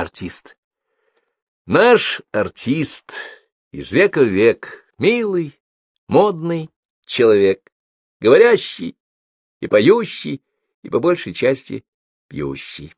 артист. Наш артист из века в век, милый, модный человек, говорящий и поющий, и по большей части пьющий.